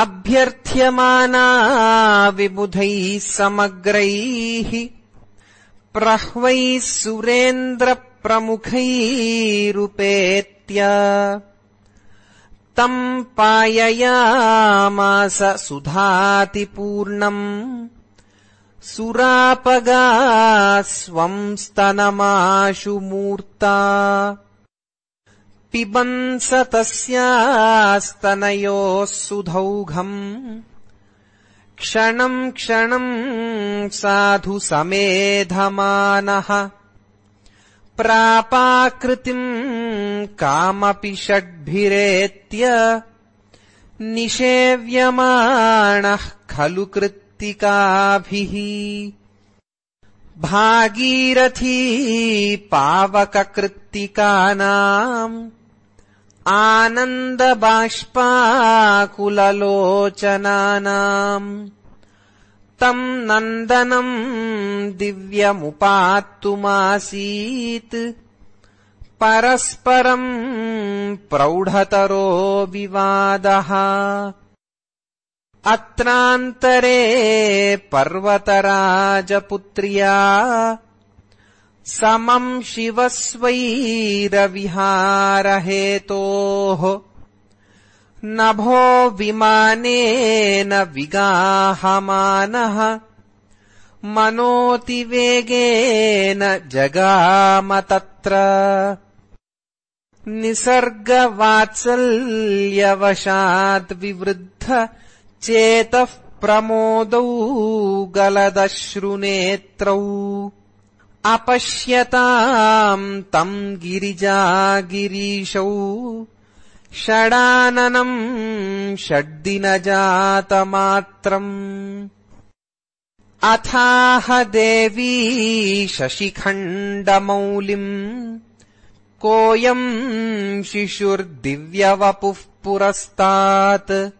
अभ्यर्थ्यमाना विबुधैः समग्रैः प्रह्वैः सुरेन्द्रप्रमुखैरुपेत्य तम् पाययामास सुधातिपूर्णम् सुरापगा स्वम् स्तनमाशु मूर्ता पिबन्स तस्यास्तनयोः सुधौघम् क्षणम् क्षणम् साधु समेधमानः। प्रापाकृतिम् कामपि षड्भिरेत्य निषेव्यमाणः खलु कृत्तिकाभिः। भागीरथी पावककृत्तिकानाम् आनन्दबाष्पाकुललोचनानाम्। तम् नन्दनम् दिव्यमुपात्तुमासीत्। परस्परम् प्रौढतरो विवादः अत्रान्तरे पर्वतराजपुत्र्या समम् शिवस्वैरविहारहेतोः। नभो विमानेन विगाहमानः। मनोतिवेगेन जगाम तत्र निसर्गवात्सल्यवशाद्विवृद्ध चेतः प्रमोदौ गलदश्रुनेत्रौ अपश्यताम् तम् गिरिजागिरीशौ। षडाननम् षड्दिनजातमात्रम्। अथाह देवी शशिखण्डमौलिम्। कोऽयम् शिशुर्दिव्यवपुः पुरस्तात्।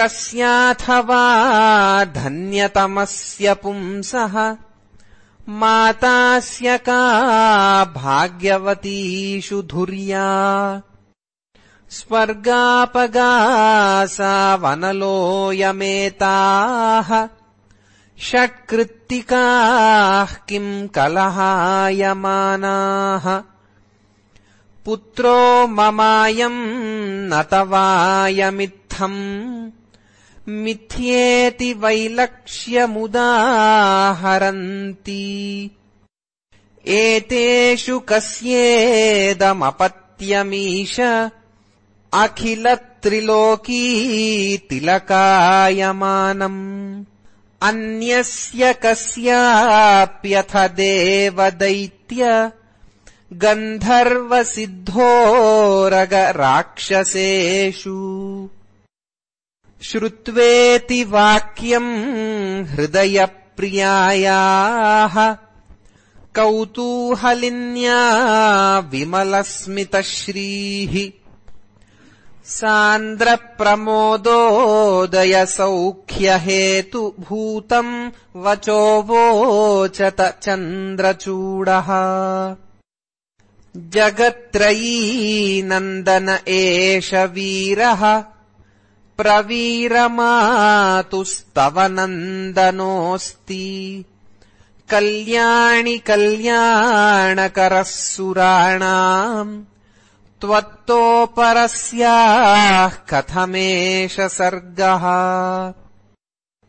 कस्याथवा धन्यतमस्य पुंसः मातास्य का भाग्यवतीषु धुर्या। स्वर्गापगासा वनलोऽयमेताः षट्कृत्तिकाः किम् कलहायमानाः। पुत्रो ममायम् न तवायमित्थम् मिथ्येति वैलक्ष्यमुदाहरन्ति। एतेषु कस्येदमपत्यमीश तिलकायमानम् अन्यस्य कस्याप्यथ देवदैत्य गन्धर्वसिद्धोरगराक्षसेषु श्रुत्वेति वाक्यम् हृदयप्रियायाः। कौतूहलिन्या विमलस्मितश्रीः। सान्द्रप्रमोदोदयसौख्यहेतुभूतम् वचोवोचत चन्द्रचूडः। जगत्त्रयी नन्दन एष वीरः प्रवीरमातुस्तव नन्दनोऽस्ति कल्याणि कल्याणकरः सुराणाम् त्वत्तोपरस्याः कथमेष सर्गः।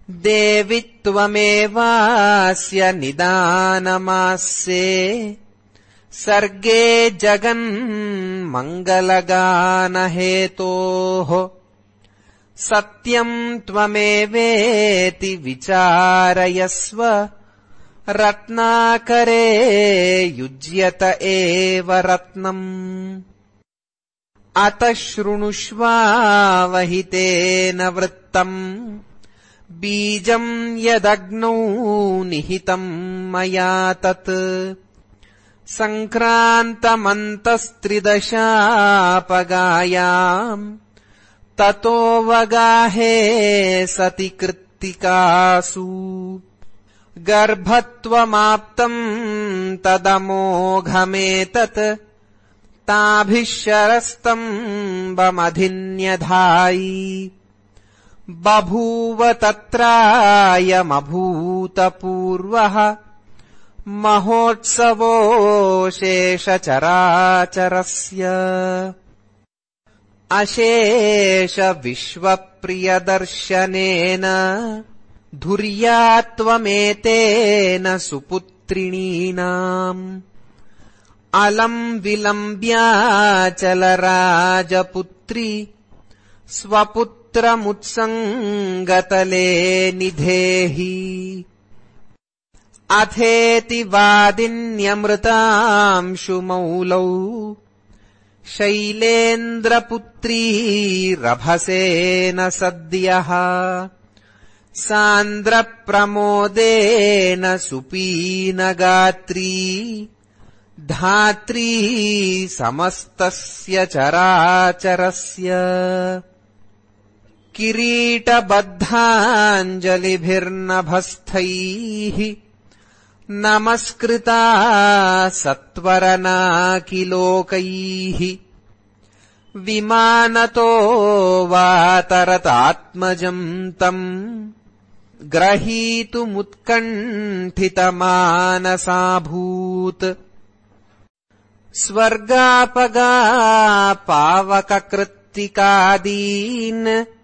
देवि त्वमेवास्य निदानमास्ये सर्गे जगन्मङ्गलगानहेतोः सत्यम् त्वमेवेति विचारयस्व रत्नाकरे युज्यत एव रत्नम्। अतः शृणुष्वावहितेन वृत्तम् बीजम् यदग्नौ निहितम् मया तत्। सङ्क्रान्तमन्तस्त्रिदशापगायाम् ततोऽवगाहे सति कृत्तिकासु। गर्भत्वमाप्तम् तदमोघमेतत् ताभिः शरस्तम्बमधिन्यधायि बभूव तत्रायमभूतपूर्वः महोत्सवो शेषचराचरस्य अशेषविश्वप्रियदर्शनेन धुर्यात्वमेतेन सुपुत्रिणीनाम्। अलम् विलम्ब्याचलराजपुत्री स्वपुत्रमुत्सङ्गतले निधेहि। अथेति वादिन्यमृतांशुमौलौ शैलेन्द्रपुत्री रभसेन सद्यः सान्द्रप्रमोदेन सुपीनगात्री धात्री समस्तस्य चराचरस्य किरीटबद्धाञ्जलिभिर्नभस्थैः नमस्कृता सत्वरनाकिलोकैः विमानतो वातरतात्मजम् तम् ग्रहीतुमुत्कण्ठितमानसाभूत्। स्वर्गापगापावककृत्तिकादीन्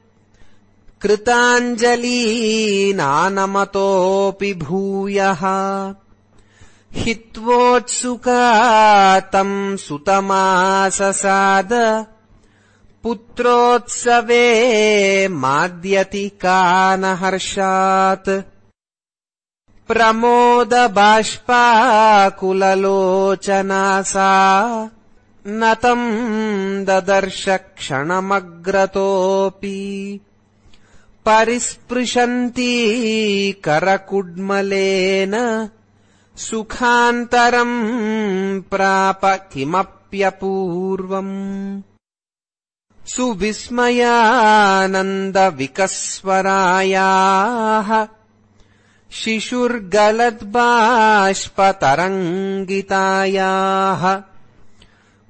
कृताञ्जलीनानमतोऽपि भूयः। हित्वोत्सुका तम् सुतमाससाद। पुत्रोत्सवे माद्यति कानहर्षात्। प्रमोदबाष्पाकुललोचना सा न तम् ददर्श क्षणमग्रतोऽपि परिस्पृशन्ती करकुड्मलेन सुखान्तरम् प्राप किमप्यपूर्वम्। सुविस्मयानन्दविकस्वरायाः शिशुर्गलद्बाष्पतरङ्गितायाः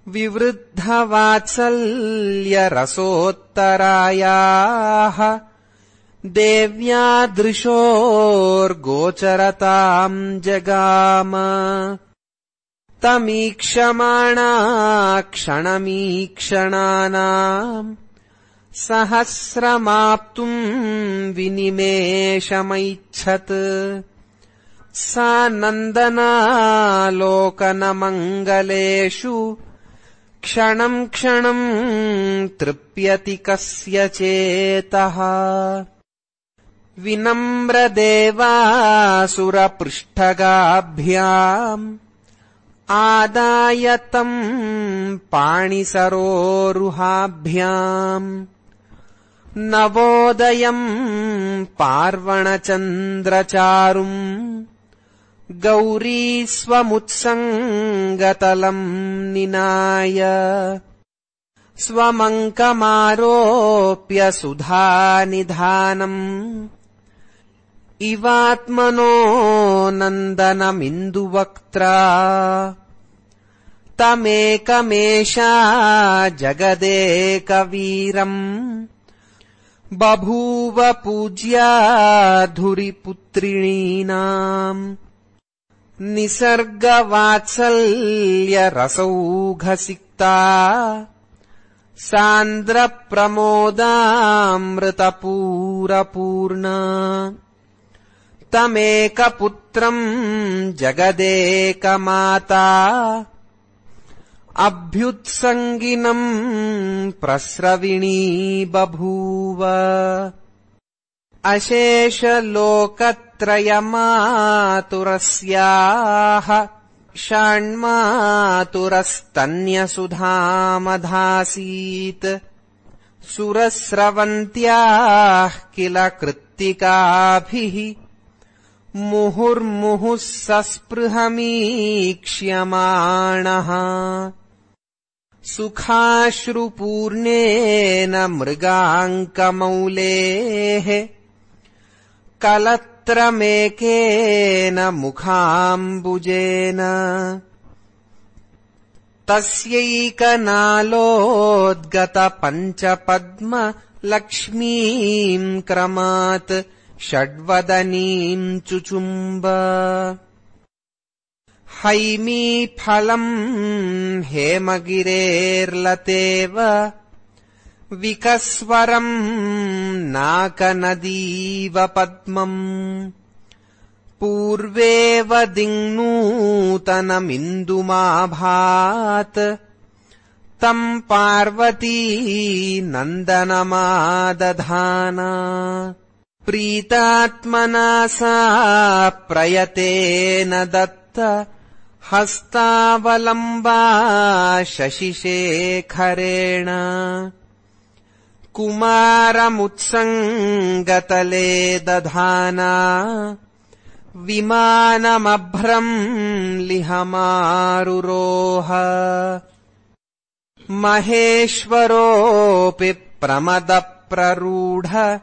विवृद्धवात्सल्यरसोत्तरायाः देव्यादृशोर्गोचरताम् जगाम। तमीक्षमाणा क्षणमीक्षणानाम् सहस्रमाप्तुम् विनिमेषमैच्छत्। सा नन्दनालोकनमङ्गलेषु क्षणम् क्षणम् तृप्यति कस्य चेतः विनम्रदेवासुरपृष्ठगाभ्याम् आदाय तम् पाणिसरोरुहाभ्याम् नवोदयम् पार्वणचन्द्रचारुम् गौरी स्वमुत्सङ्गतलम् निनाय स्वमङ्कमारोप्य सुधानिधानम् इवात्मनो नन्दनमिन्दुवक्त्रा। तमेकमेषा जगदेकवीरम्। बभूव पूज्या धुरिपुत्रिणीनाम्। निसर्गवात्सल्यरसौघसिक्ता। सान्द्रप्रमोदामृतपूरपूर्णा तमेकपुत्रम् जगदेकमाता। अभ्युत्सङ्गिनम् प्रस्रविणी बभूव। अशेषलोकत्रयमातुरस्याः षण्मातुरस्तन्यसुधामधासीत्। सुरस्रवन्त्याः किल कृत्तिकाभिः मुहुर्मुहुः सस्पृहमीक्ष्यमाणः सुखाश्रुपूर्णेन मृगाङ्कमौलेः। कलत्रमेकेन मुखाम्बुजेन। तस्यैकनालोद्गतपञ्चपद्म लक्ष्मीम् क्रमात् षड्वदनीम् चुचुम्ब। हैमीफलम् हेमगिरेर्लतेव विकस्वरम् नाकनदीव पद्मम्। पूर्वेव दिङ्नूतनमिन्दुमाभात् तम् पार्वती नन्दनमादधाना प्रीतात्मना सा प्रयतेन दत्त हस्तावलम्बा शशिशेखरेण। कुमारमुत्सङ्गतले दधाना। विमानमभ्रम् लिहमारुरोह। महेश्वरोऽपि प्रमदप्ररूढ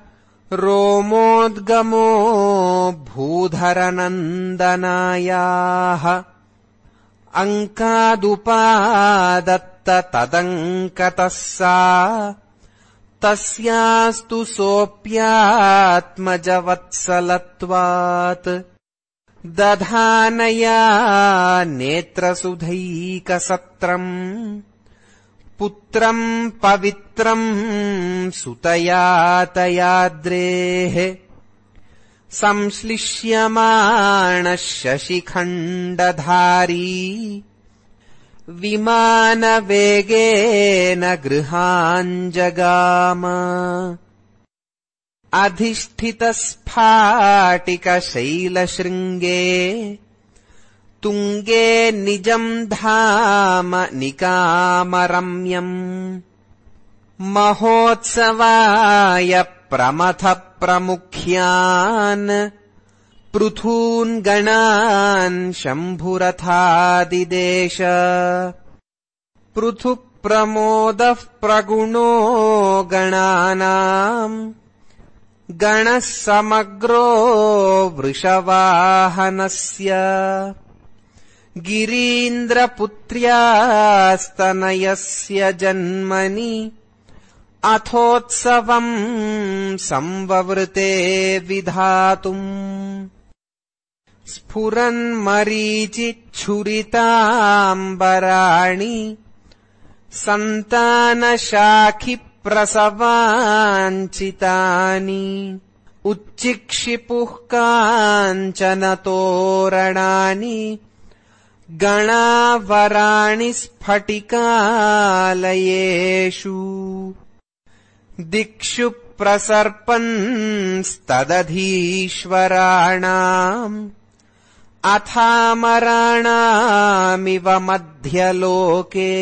रोमोद्गमो भूधरनन्दनायाः अङ्कादुपादत्त सा तस्यास्तु सोऽप्यात्मजवत्सलत्वात् दधानया नेत्रसुधैकसत्रम् पुत्रम् पवित्रम् सुतयातयाद्रेः संश्लिष्यमाणः शशिखण्डधारी विमानवेगेन गृहाञ्जगाम अधिष्ठितस्फाटिकशैलशृङ्गे तुङ्गे निजम् धाम निकामरम्यम्। महोत्सवाय प्रमुख्यान् पृथून् गणान् शम्भुरथादिदेश। पृथुप्रमोदः प्रगुणो गणानाम्। गणः समग्रो वृषवाहनस्य गिरीन्द्रपुत्र्यास्तनयस्य जन्मनि अथोत्सवम् संववृते विधातुम् स्फुरन्मरीचिच्छुरिताम्बराणि सन्तानशाखिप्रसवाञ्चितानि उच्चिक्षिपुः काञ्चनतोरणानि गणावराणि स्फटिकालयेषु। दिक्षु प्रसर्पन्स्तदधीश्वराणाम् अथामराणामिव मध्यलोके।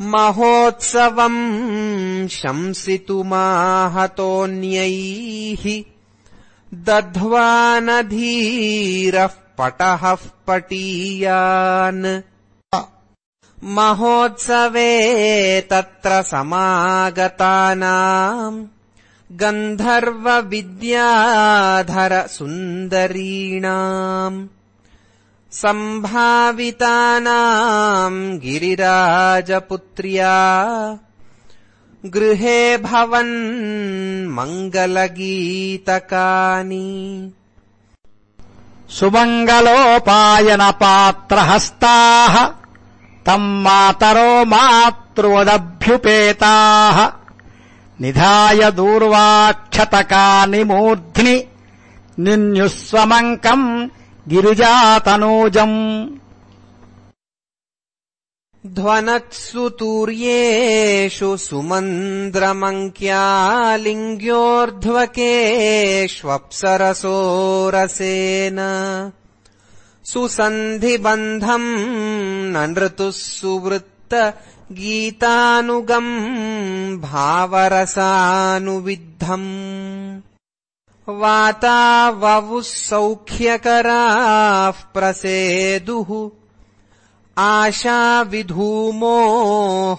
महोत्सवम् शंसितुमाहतोऽन्यैः। दध्वानधीरः पटः पटीयान्। महोत्सवे तत्र समागतानाम्। गन्धर्वविद्याधरसुन्दरीणाम् सम्भावितानाम् गिरिराजपुत्र्या। गृहे भवन् मङ्गलगीतकानि सुमङ्गलोपायनपात्रहस्ताः तम् मातरो मातृवदभ्युपेताः। निधाय दूर्वाक्षतकानि मूर्ध्नि निन्युस्वमङ्कम् गिरिजातनूजम् ध्वनत्सु तूर्येषु सुसन्धिबन्धम् न नृतुः सुवृत्त गीतानुगम् भावरसानुविद्धम्। वाताववुः सौख्यकराः प्रसेदुः आशाविधूमो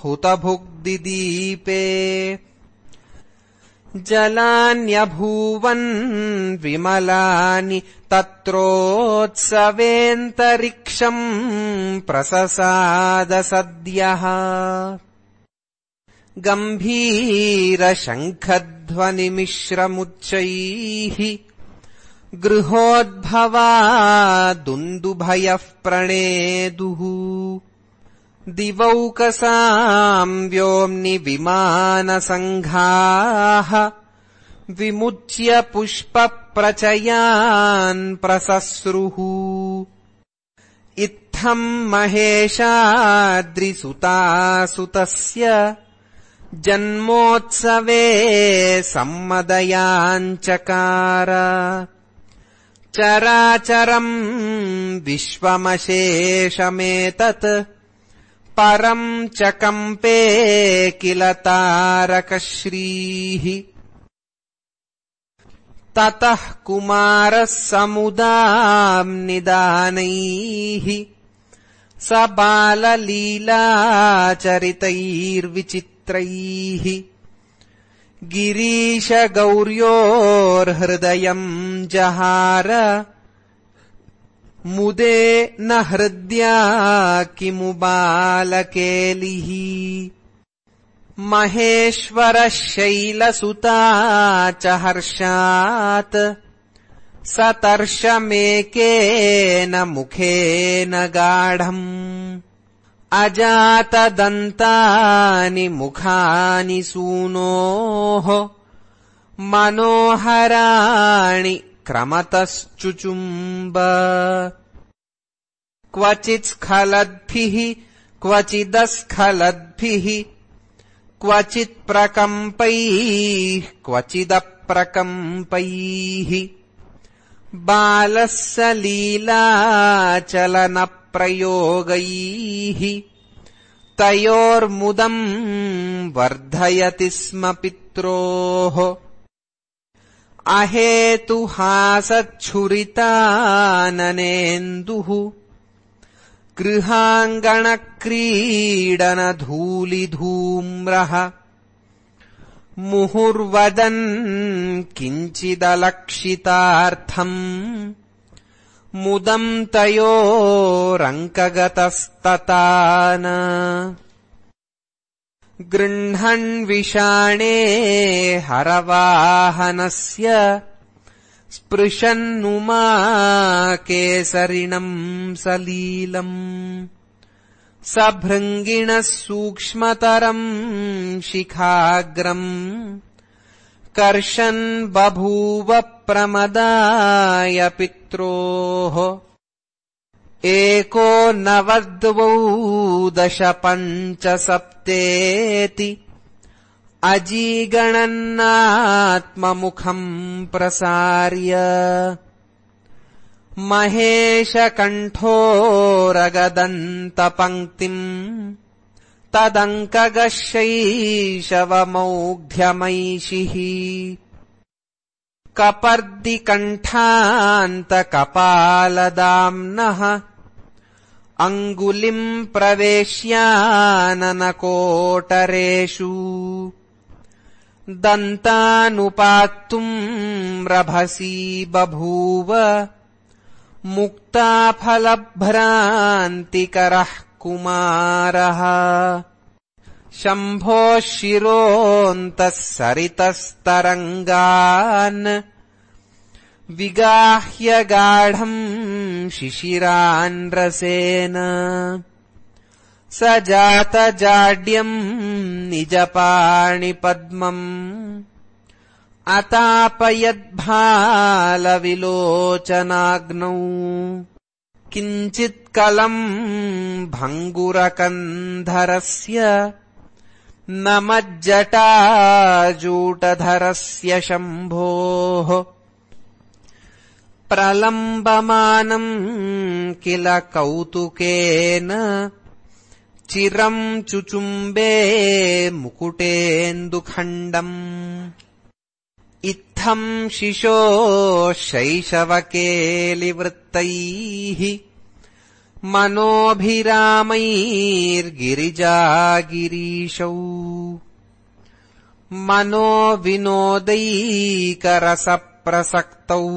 हुतभुग्दिदीपे जलान्यभूवन् विमलानि तत्रोत्सवेऽन्तरिक्षम् प्रससादसद्यः गम्भीरशङ्खध्वनिमिश्रमुच्चैः गृहोद्भवा दुन्दुभयः प्रणेदुः। दिवौकसाम् व्योम्नि विमानसङ्घाः विमुच्य पुष्पप्रचयान् प्रसस्रुः इत्थम् महेशाद्रिसुतासुतस्य जन्मोत्सवे सम्मदयाञ्चकार चराचरम् विश्वमशेषमेतत् परम् चकम्पे किल तारकश्रीः। ततः कुमारः समुदाम् निदानैः स बाललीलाचरितैर्विचित्रैः। गिरीशगौर्योर्हृदयम् जहार। मुदे न हृद्या किमु बालकेलिः महेश्वरः शैलसुता च हर्षात्। सतर्षमेकेन मुखेन गाढम्। अजातदन्तानि मुखानि सूनोः। मनोहराणि क्रमतश्चुचुम्ब क्वचित्स्खलद्भिः क्वचिदस्खलद्भिः क्वचित्प्रकम्पैः क्वचिदप्रकम्पैः। बालः स लीलाचलनप्रयोगैः तयोर्मुदम् वर्धयति स्म पित्रोः अहेतुहासच्छुरिताननेन्दुः गृहाङ्गणक्रीडनधूलिधूम्रः मुहुर्वदन् किञ्चिदलक्षितार्थम् मुदम् तयोरङ्कगतस्ततान गृह्णन् विषाणे हरवाहनस्य स्पृशन्नुमा केसरिणम् सलीलम् सभृङ्गिणः सूक्ष्मतरम् शिखाग्रम् कर्षन् बभूव प्रमदाय पित्रोः एको नवद्वौ दश पञ्च सप्तेति अजीगणन्नात्ममुखम् प्रसार्य। महेशकण्ठोरगदन्तपङ्क्तिम् तदङ्कगशैशवमौघ्यमैषिः कपर्दिकण्ठान्तकपालदाम्नः अङ्गुलिम् प्रवेश्याननकोटरेषु। दन्तानुपात्तुम् रभसी बभूव मुक्ताफलभ्रान्तिकरः कुमारः। शम्भोः शिरोऽन्तः सरितस्तरङ्गान् विगाह्य गाढम् शिशिरान् रसेन। स जातजाड्यम् निजपाणिपद्मम् अतापयद्भालविलोचनाग्नौ। किञ्चित्कलम् भङ्गुरकन्धरस्य न मज्जटाजूटधरस्य शम्भोः प्रलम्बमानम् किल कौतुकेन? चिरम् चुचुम्बे मुकुटेन्दुखण्डम्। इत्थम् शिशो शैशवकेलिवृत्तैः। मनोभिरामैर्गिरिजागिरीशौ। मनोविनोदैकरसप्रसक्तौ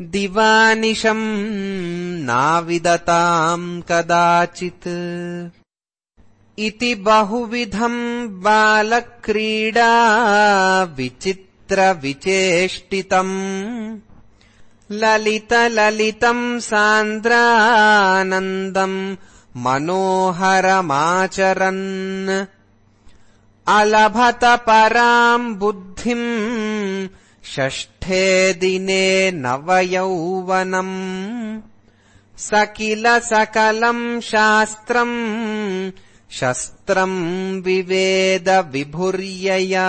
दिवानिशम् नाविदताम् कदाचित्। इति बहुविधम् बालक्रीडा विचित्रविचेष्टितम्। ललितललितम् सान्द्रानन्दम् मनोहरमाचरन्। अलभत पराम् बुद्धिम् षष्ठे दिने नवयौवनम् स किल सकलम् शास्त्रम् शस्त्रम् विवेद विभुर्यया